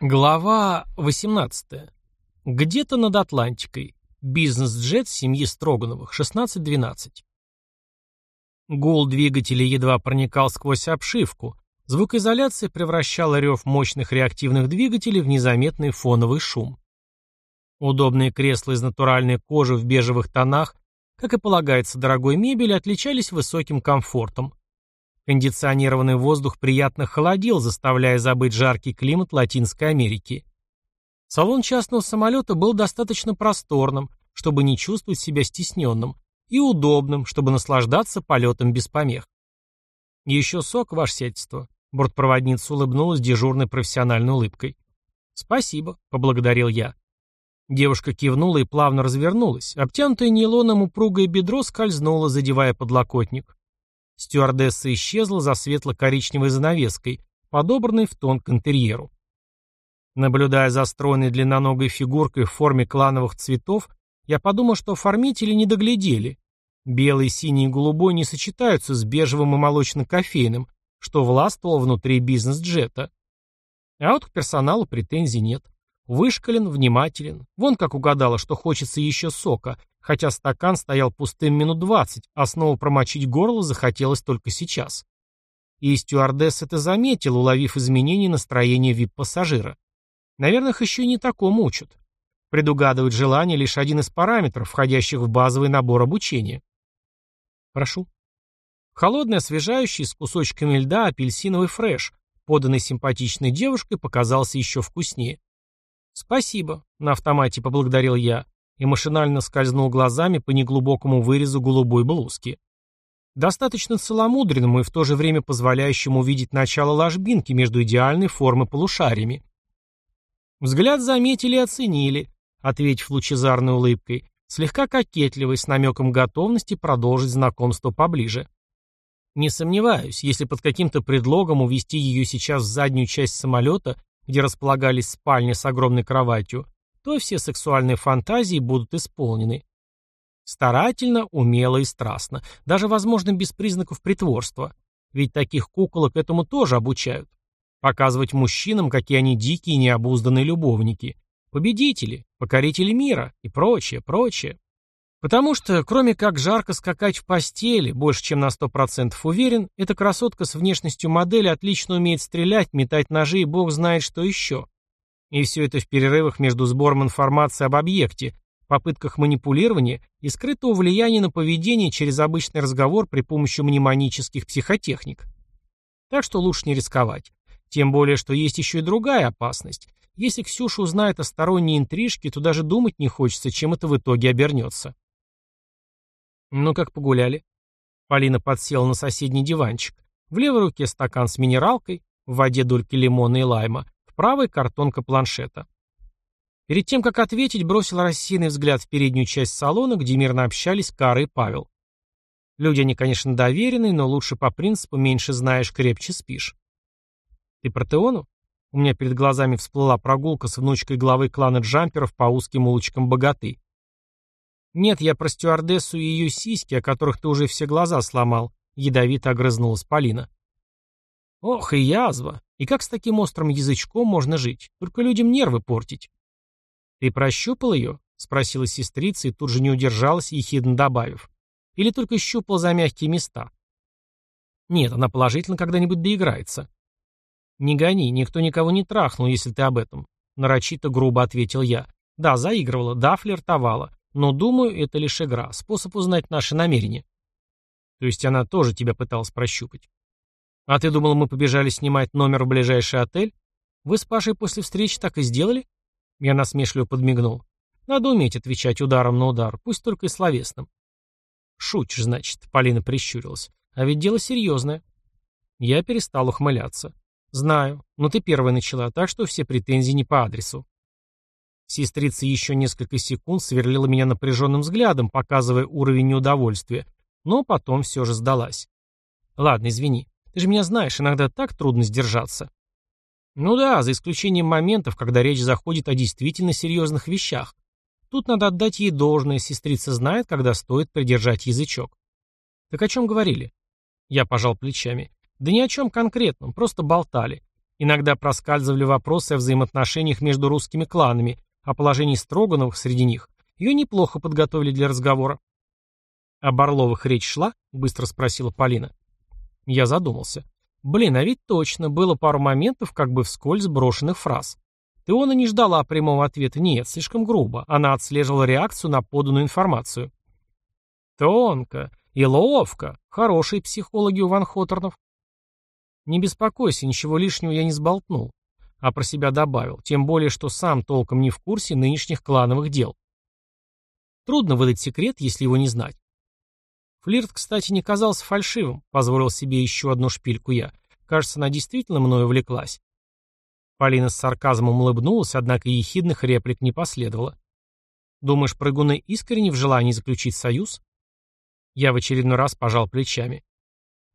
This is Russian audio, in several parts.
Глава 18. Где-то над Атлантикой. Бизнес-джет семьи Строгановых, 1612. Гул двигателя едва проникал сквозь обшивку. Звукоизоляция превращала рев мощных реактивных двигателей в незаметный фоновый шум. Удобные кресла из натуральной кожи в бежевых тонах, как и полагается дорогой мебели, отличались высоким комфортом. Кондиционированный воздух приятно холодил, заставляя забыть жаркий климат Латинской Америки. Салон частного самолета был достаточно просторным, чтобы не чувствовать себя стесненным, и удобным, чтобы наслаждаться полетом без помех. «Еще сок, ваше сельство», — бортпроводница улыбнулась дежурной профессиональной улыбкой. «Спасибо», — поблагодарил я. Девушка кивнула и плавно развернулась. Обтянутое нейлоном упругое бедро скользнуло, задевая подлокотник. Стюардесса исчезла за светло-коричневой занавеской, подобранной в тон к интерьеру. Наблюдая за стройной длинноногой фигуркой в форме клановых цветов, я подумал, что оформители не доглядели. Белый, синий и голубой не сочетаются с бежевым и молочно-кофейным, что властвовало внутри бизнес-джета. А вот к персоналу претензий нет. Вышкален, внимателен. Вон как угадала, что хочется еще сока, хотя стакан стоял пустым минут двадцать, а снова промочить горло захотелось только сейчас. И стюардесс это заметил, уловив изменение настроения вип-пассажира. Наверное, их еще и не такому учат. Предугадывать желание лишь один из параметров, входящих в базовый набор обучения. Прошу. Холодный, освежающий, с кусочками льда, апельсиновый фреш, поданный симпатичной девушкой, показался еще вкуснее. «Спасибо», — на автомате поблагодарил я и машинально скользнул глазами по неглубокому вырезу голубой блузки. Достаточно целомудренному и в то же время позволяющему увидеть начало ложбинки между идеальной формы полушариями. Взгляд заметили и оценили, ответив лучезарной улыбкой, слегка кокетливой, с намеком готовности продолжить знакомство поближе. Не сомневаюсь, если под каким-то предлогом увести ее сейчас в заднюю часть самолета где располагались спальни с огромной кроватью, то все сексуальные фантазии будут исполнены. Старательно, умело и страстно, даже, возможно, без признаков притворства. Ведь таких куколок этому тоже обучают. Показывать мужчинам, какие они дикие и необузданные любовники. Победители, покорители мира и прочее, прочее. Потому что, кроме как жарко скакать в постели, больше чем на 100% уверен, эта красотка с внешностью модели отлично умеет стрелять, метать ножи и бог знает что еще. И все это в перерывах между сбором информации об объекте, попытках манипулирования и скрытого влияния на поведение через обычный разговор при помощи мнемонических психотехник. Так что лучше не рисковать. Тем более, что есть еще и другая опасность. Если Ксюша узнает о сторонней интрижке, то даже думать не хочется, чем это в итоге обернется. «Ну как погуляли?» Полина подсела на соседний диванчик. В левой руке стакан с минералкой, в воде дольки лимона и лайма, в правой картонка планшета. Перед тем, как ответить, бросил рассеянный взгляд в переднюю часть салона, где мирно общались Кара и Павел. Люди они, конечно, доверенные, но лучше по принципу «меньше знаешь, крепче спишь». «Ты про Теону?» У меня перед глазами всплыла прогулка с внучкой главы клана джамперов по узким улочкам богаты. «Нет, я про стюардессу и ее сиськи, о которых ты уже все глаза сломал», — ядовито огрызнулась Полина. «Ох, и язва! И как с таким острым язычком можно жить? Только людям нервы портить». «Ты прощупал ее?» — спросила сестрица и тут же не удержалась, ехидно добавив. «Или только щупал за мягкие места?» «Нет, она положительно когда-нибудь доиграется». «Не гони, никто никого не трахнул, если ты об этом», — нарочито грубо ответил я. «Да, заигрывала, да, флиртовала. Но, думаю, это лишь игра, способ узнать наши намерения. То есть она тоже тебя пыталась прощупать. А ты думал, мы побежали снимать номер в ближайший отель? Вы с Пашей после встречи так и сделали? Я насмешливо подмигнул. Надо уметь отвечать ударом на удар, пусть только и словесным. Шутишь, значит, Полина прищурилась. А ведь дело серьезное. Я перестал ухмыляться. Знаю, но ты первая начала, так что все претензии не по адресу. Сестрица еще несколько секунд сверлила меня напряженным взглядом, показывая уровень неудовольствия, но потом все же сдалась. «Ладно, извини. Ты же меня знаешь, иногда так трудно сдержаться». «Ну да, за исключением моментов, когда речь заходит о действительно серьезных вещах. Тут надо отдать ей должное, сестрица знает, когда стоит придержать язычок». «Так о чем говорили?» Я пожал плечами. «Да ни о чем конкретном, просто болтали. Иногда проскальзывали вопросы о взаимоотношениях между русскими кланами, о положении Строгановых среди них. Ее неплохо подготовили для разговора. «О Орловых речь шла?» — быстро спросила Полина. Я задумался. Блин, а ведь точно, было пару моментов, как бы вскользь брошенных фраз. Теона не ждала прямого ответа «нет», слишком грубо. Она отслеживала реакцию на поданную информацию. Тонко и ловко. Хорошие психологи у Ван Хоторнов. Не беспокойся, ничего лишнего я не сболтнул. А про себя добавил, тем более, что сам толком не в курсе нынешних клановых дел. Трудно выдать секрет, если его не знать. Флирт, кстати, не казался фальшивым, позволил себе еще одну шпильку я. Кажется, она действительно мною увлеклась. Полина с сарказмом улыбнулась, однако ехидных реплик не последовало. «Думаешь, прыгуны искренне в желании заключить союз?» Я в очередной раз пожал плечами.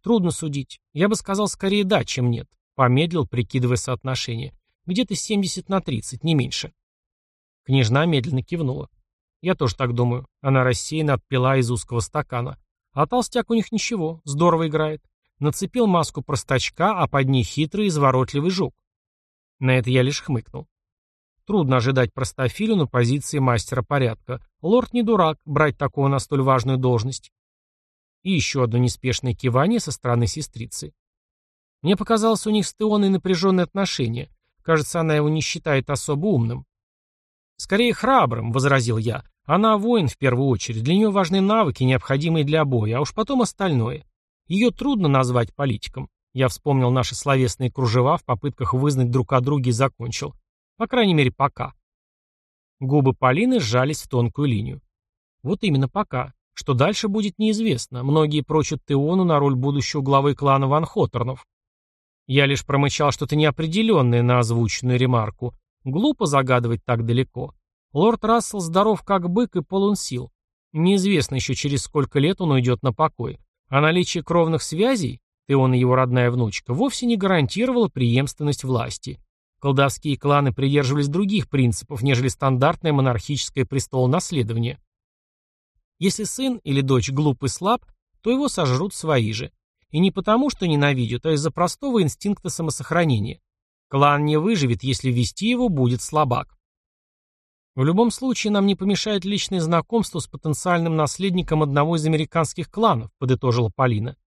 «Трудно судить. Я бы сказал скорее да, чем нет», — помедлил, прикидывая соотношение. «Где-то 70 на 30, не меньше». Княжна медленно кивнула. «Я тоже так думаю». Она рассеянно отпила из узкого стакана. А толстяк у них ничего, здорово играет. Нацепил маску простачка, а под ней хитрый изворотливый жук. На это я лишь хмыкнул. Трудно ожидать простофилю на позиции мастера порядка. Лорд не дурак брать такого на столь важную должность. И еще одно неспешное кивание со стороны сестрицы. Мне показалось у них с Теоной напряженные отношения. Кажется, она его не считает особо умным. «Скорее храбрым», — возразил я. Она воин в первую очередь, для нее важны навыки, необходимые для боя, а уж потом остальное. Ее трудно назвать политиком. Я вспомнил наши словесные кружева в попытках вызнать друг о друге и закончил. По крайней мере, пока. Губы Полины сжались в тонкую линию. Вот именно пока. Что дальше будет неизвестно. Многие прочат Теону на роль будущего главы клана Ван Хоторнов. Я лишь промычал что-то неопределенное на озвученную ремарку. Глупо загадывать так далеко. Лорд Рассел здоров как бык и полон сил. Неизвестно еще через сколько лет он уйдет на покой. А наличие кровных связей, ты он и его родная внучка, вовсе не гарантировало преемственность власти. Колдовские кланы придерживались других принципов, нежели стандартное монархическое престолонаследование. Если сын или дочь глуп и слаб, то его сожрут свои же. И не потому, что ненавидят, а из-за простого инстинкта самосохранения. Клан не выживет, если вести его будет слабак. В любом случае, нам не помешает личное знакомство с потенциальным наследником одного из американских кланов, подытожила Полина.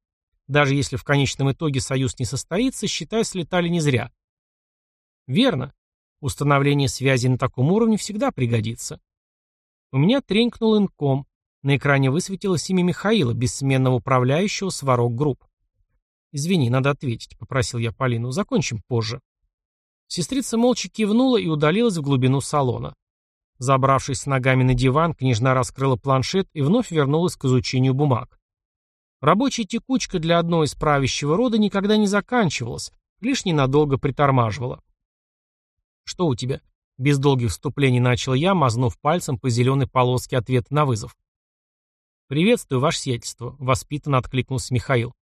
Даже если в конечном итоге союз не состоится, считай, слетали не зря. Верно. Установление связи на таком уровне всегда пригодится. У меня тренькнул инком. На экране высветилось имя Михаила, бессменного управляющего Сварог Групп. «Извини, надо ответить», — попросил я Полину. «Закончим позже». Сестрица молча кивнула и удалилась в глубину салона. Забравшись с ногами на диван, княжна раскрыла планшет и вновь вернулась к изучению бумаг. Рабочая текучка для одной из правящего рода никогда не заканчивалась, лишь ненадолго притормаживала. «Что у тебя?» Без долгих вступлений начал я, мазнув пальцем по зеленой полоске ответа на вызов. «Приветствую, ваше сиятельство», — воспитанно откликнулся Михаил.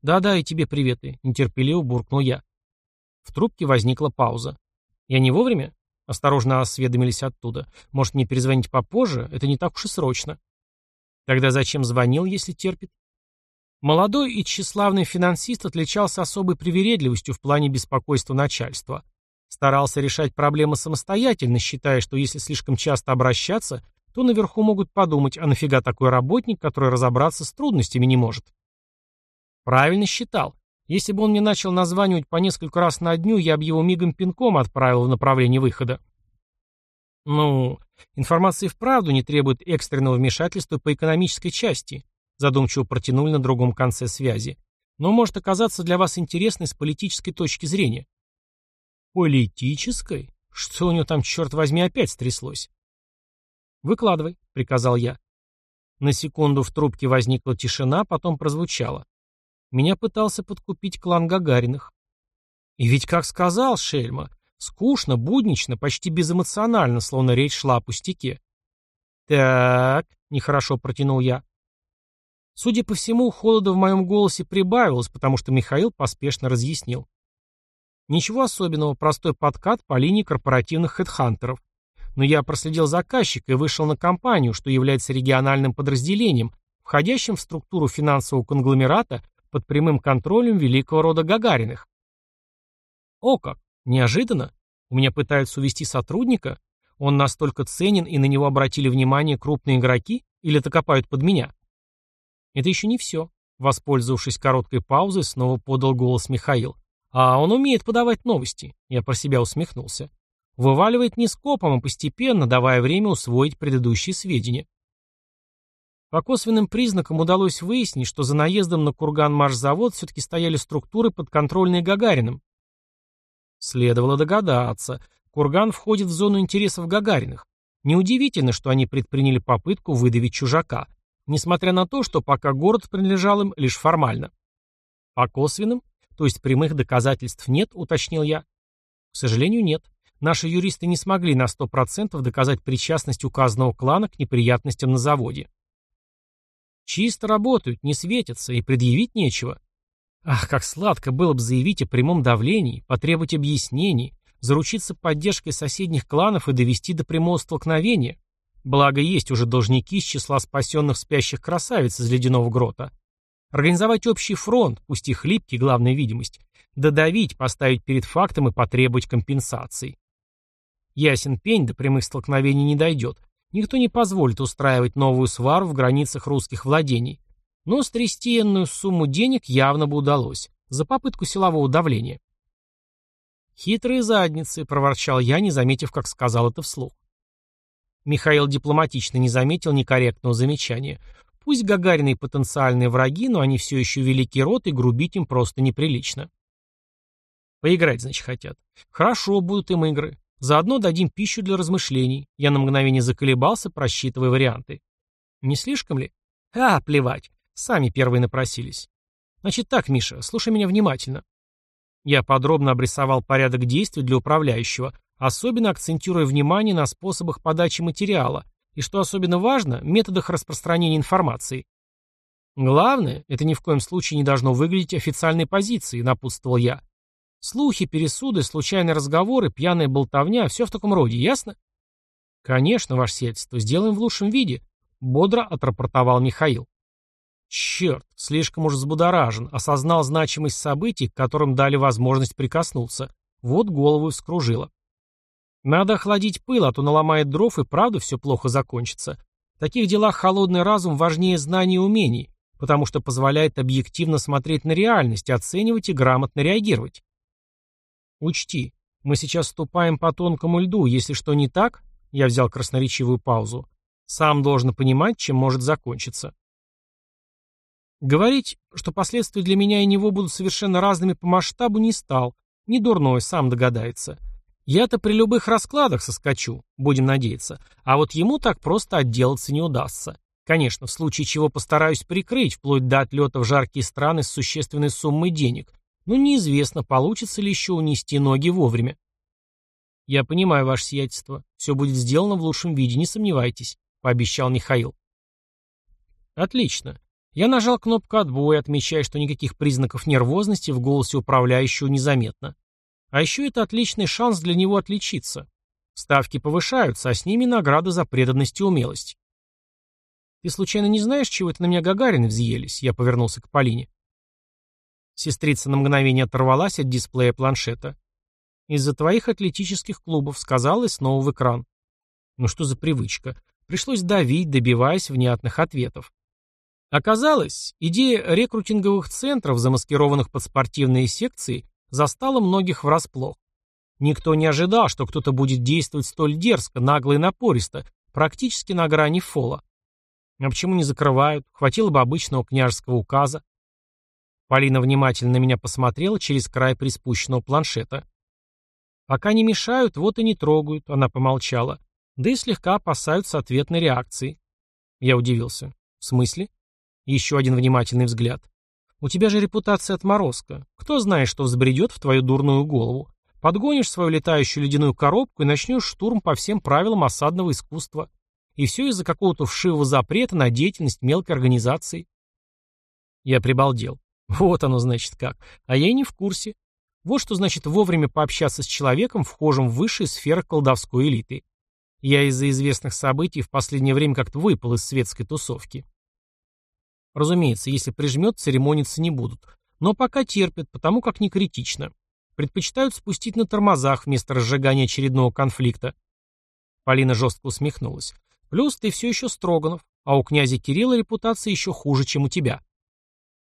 «Да-да, и тебе приветы», — нетерпеливо буркнул я. В трубке возникла пауза. «Я не вовремя?» Осторожно осведомились оттуда. Может, мне перезвонить попозже? Это не так уж и срочно. Тогда зачем звонил, если терпит? Молодой и тщеславный финансист отличался особой привередливостью в плане беспокойства начальства. Старался решать проблемы самостоятельно, считая, что если слишком часто обращаться, то наверху могут подумать, а нафига такой работник, который разобраться с трудностями не может. Правильно считал. Если бы он мне начал названивать по несколько раз на дню, я бы его мигом пинком отправил в направлении выхода. Ну, информация и вправду не требует экстренного вмешательства по экономической части, задумчиво протянули на другом конце связи. Но может оказаться для вас интересной с политической точки зрения. Политической? Что у него там, черт возьми, опять стряслось? «Выкладывай», — приказал я. На секунду в трубке возникла тишина, потом прозвучало. Меня пытался подкупить клан Гагариных. И ведь, как сказал Шельма, скучно, буднично, почти безэмоционально, словно речь шла о пустяке. «Так», — нехорошо протянул я. Судя по всему, холода в моем голосе прибавилось, потому что Михаил поспешно разъяснил. Ничего особенного, простой подкат по линии корпоративных хедхантеров. Но я проследил заказчика и вышел на компанию, что является региональным подразделением, входящим в структуру финансового конгломерата, под прямым контролем великого рода Гагариных. О как! Неожиданно! У меня пытаются увести сотрудника? Он настолько ценен, и на него обратили внимание крупные игроки? Или это копают под меня? Это еще не все. Воспользовавшись короткой паузой, снова подал голос Михаил. А он умеет подавать новости. Я про себя усмехнулся. Вываливает не скопом, а постепенно, давая время усвоить предыдущие сведения. По косвенным признакам удалось выяснить, что за наездом на курган-машзавод все-таки стояли структуры, подконтрольные Гагариным. Следовало догадаться. Курган входит в зону интересов Гагариных. Неудивительно, что они предприняли попытку выдавить чужака, несмотря на то, что пока город принадлежал им лишь формально. По косвенным, то есть прямых доказательств нет, уточнил я. К сожалению, нет. Наши юристы не смогли на 100% доказать причастность указанного клана к неприятностям на заводе. Чисто работают, не светятся, и предъявить нечего. Ах, как сладко было бы заявить о прямом давлении, потребовать объяснений, заручиться поддержкой соседних кланов и довести до прямого столкновения. Благо есть уже должники из числа спасенных спящих красавиц из ледяного грота. Организовать общий фронт, пусть и хлипкий, главная видимость, додавить, поставить перед фактом и потребовать компенсаций. Ясен пень до прямых столкновений не дойдет, Никто не позволит устраивать новую свару в границах русских владений. Но стрясти энную сумму денег явно бы удалось. За попытку силового давления. «Хитрые задницы», — проворчал я, не заметив, как сказал это вслух. Михаил дипломатично не заметил некорректного замечания. Пусть Гагарины потенциальные враги, но они все еще великий род, и грубить им просто неприлично. Поиграть, значит, хотят. Хорошо, будут им игры. Заодно дадим пищу для размышлений. Я на мгновение заколебался, просчитывая варианты. Не слишком ли? А, плевать. Сами первые напросились. Значит так, Миша, слушай меня внимательно. Я подробно обрисовал порядок действий для управляющего, особенно акцентируя внимание на способах подачи материала и, что особенно важно, методах распространения информации. Главное, это ни в коем случае не должно выглядеть официальной позицией, напутствовал я. Слухи, пересуды, случайные разговоры, пьяная болтовня — все в таком роде, ясно? Конечно, ваше сиятельство, сделаем в лучшем виде, бодро отрапортовал Михаил. Черт, слишком уж взбудоражен, осознал значимость событий, к которым дали возможность прикоснуться. Вот голову вскружило. Надо охладить пыл, а то наломает дров и правда все плохо закончится. В таких делах холодный разум важнее знаний и умений, потому что позволяет объективно смотреть на реальность, оценивать и грамотно реагировать. Учти, мы сейчас ступаем по тонкому льду, если что не так, я взял красноречивую паузу, сам должен понимать, чем может закончиться. Говорить, что последствия для меня и него будут совершенно разными по масштабу, не стал. Не дурной, сам догадается. Я-то при любых раскладах соскочу, будем надеяться. А вот ему так просто отделаться не удастся. Конечно, в случае чего постараюсь прикрыть, вплоть до отлета в жаркие страны с существенной суммой денег, но неизвестно, получится ли еще унести ноги вовремя. «Я понимаю ваше сиятельство. Все будет сделано в лучшем виде, не сомневайтесь», — пообещал Михаил. «Отлично. Я нажал кнопку отбоя, отмечая, что никаких признаков нервозности в голосе управляющего незаметно. А еще это отличный шанс для него отличиться. Ставки повышаются, а с ними награда за преданность и умелость. «Ты случайно не знаешь, чего это на меня Гагарины взъелись?» Я повернулся к Полине. Сестрица на мгновение оторвалась от дисплея планшета. «Из-за твоих атлетических клубов», — сказала и снова в экран. Ну что за привычка? Пришлось давить, добиваясь внятных ответов. Оказалось, идея рекрутинговых центров, замаскированных под спортивные секции, застала многих врасплох. Никто не ожидал, что кто-то будет действовать столь дерзко, нагло и напористо, практически на грани фола. А почему не закрывают? Хватило бы обычного княжеского указа. Полина внимательно на меня посмотрела через край приспущенного планшета. «Пока не мешают, вот и не трогают», — она помолчала. «Да и слегка опасаются ответной реакции». Я удивился. «В смысле?» Еще один внимательный взгляд. «У тебя же репутация отморозка. Кто знает, что взбредет в твою дурную голову. Подгонишь свою летающую ледяную коробку и начнешь штурм по всем правилам осадного искусства. И все из-за какого-то вшивого запрета на деятельность мелкой организации». Я прибалдел. Вот оно значит как. А я и не в курсе. Вот что значит вовремя пообщаться с человеком, вхожим в высшие сферы колдовской элиты. Я из-за известных событий в последнее время как-то выпал из светской тусовки. Разумеется, если прижмет, церемониться не будут. Но пока терпят, потому как не критично. предпочитают спустить на тормозах вместо разжигания очередного конфликта. Полина жестко усмехнулась. Плюс ты все еще Строганов, а у князя Кирилла репутация еще хуже, чем у тебя.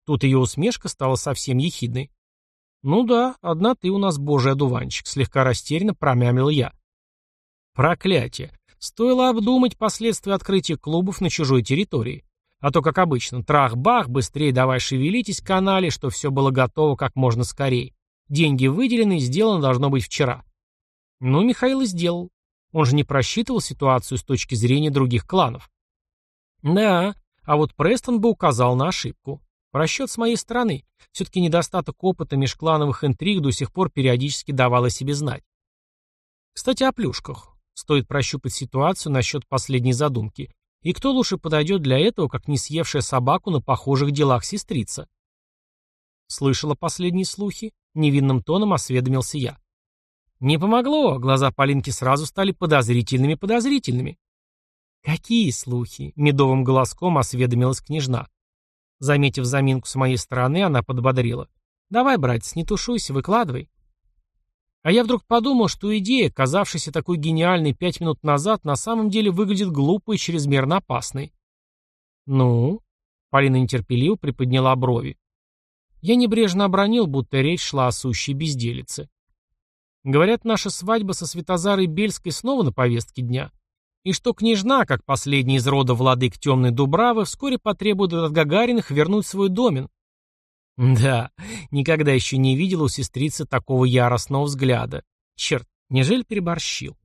Тут ее усмешка стала совсем ехидной. «Ну да, одна ты у нас божий одуванчик», — слегка растерянно промямлил я. «Проклятие! Стоило обдумать последствия открытия клубов на чужой территории. А то, как обычно, трах-бах, быстрее давай шевелитесь канале, что все было готово как можно скорее. Деньги выделены, сделано должно быть вчера. Ну, Михаил и сделал. Он же не просчитывал ситуацию с точки зрения других кланов. Да, а вот Престон бы указал на ошибку. Просчет с моей стороны. Все-таки недостаток опыта межклановых интриг до сих пор периодически давал о себе знать. Кстати, о плюшках. Стоит прощупать ситуацию насчет последней задумки. И кто лучше подойдет для этого, как не съевшая собаку на похожих делах сестрица? Слышала последние слухи? Невинным тоном осведомился я. Не помогло, глаза Полинки сразу стали подозрительными-подозрительными. «Какие слухи?» — медовым голоском осведомилась княжна. Заметив заминку с моей стороны, она подбодрила. «Давай, братец, не тушуйся, выкладывай». А я вдруг подумал, что идея, казавшаяся такой гениальной пять минут назад, на самом деле выглядит глупой и чрезмерно опасной. «Ну?» — Полина нетерпеливо приподняла брови. Я небрежно обронил, будто речь шла о сущей безделице. Говорят, наша свадьба со Светозарой Бельской снова на повестке дня. И что княжна, как последний из рода владык Темной Дубравы, вскоре потребует от Гагариных вернуть свой домен. Да, никогда еще не видел у сестрицы такого яростного взгляда. Черт, нежели переборщил.